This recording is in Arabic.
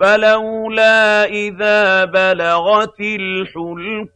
فَلَوْلَا إِذَا بَلَغَتِ الْحُلْقُومَ